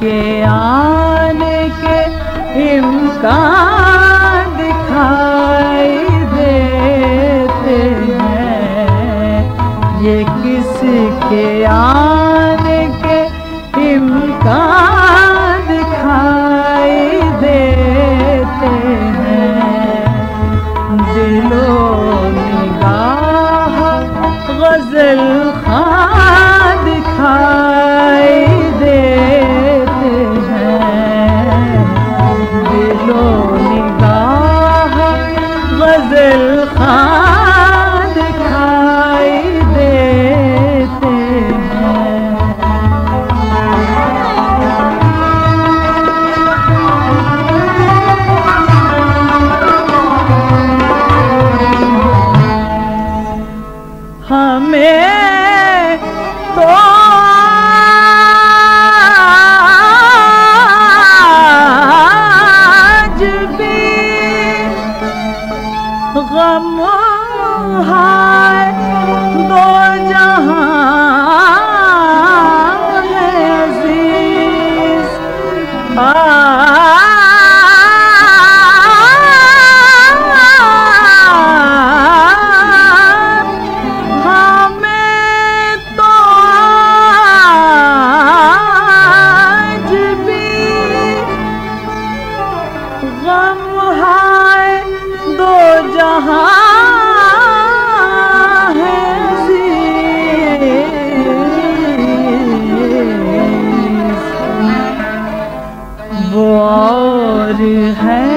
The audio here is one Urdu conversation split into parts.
کے آنے کے امکان دکھائی دیتے ہیں۔ یہ کس کے آنے غم ہے دو جہاں ہے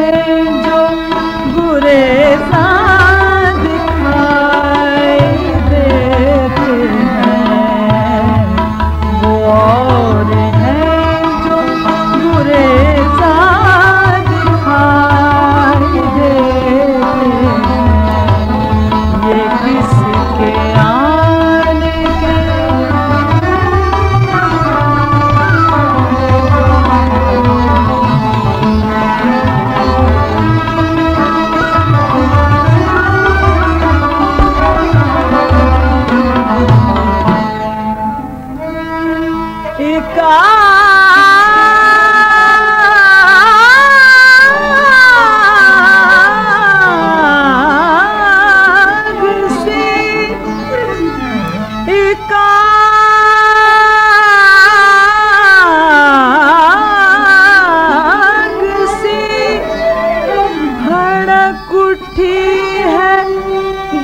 فرق اٹھی ہے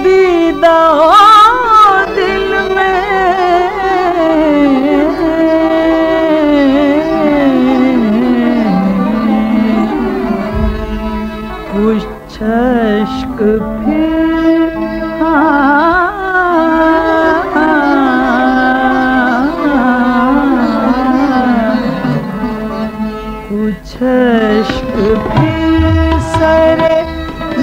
دیدار دل میں۔ کچھ اشک پھر ہاں۔ کچھ اشک پھر سرے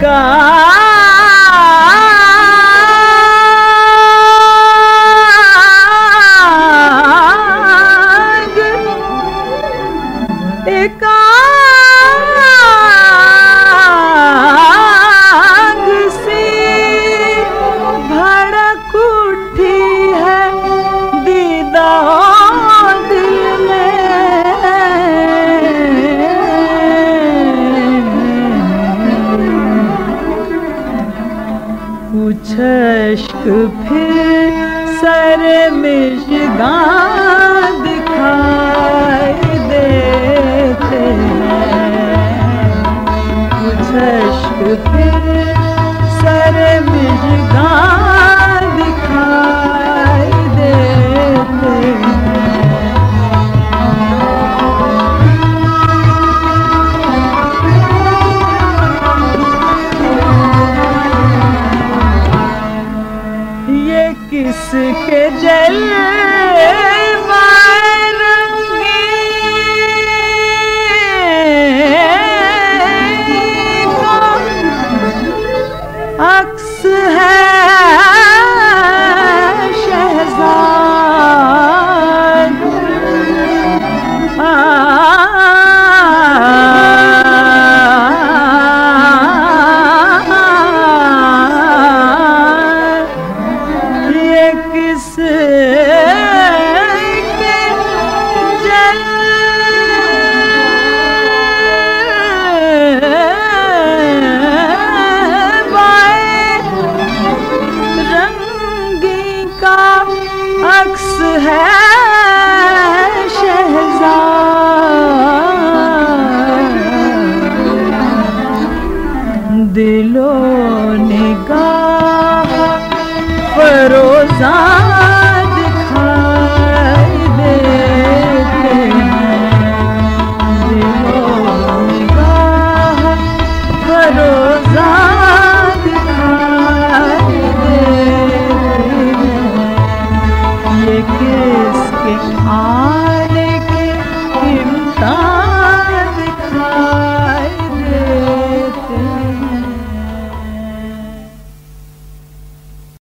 گاگ ایک عشقان کے جل میں دلو نگاہ فروزاد کھائے دیتے دلو نگاہ کس کے کے امتحان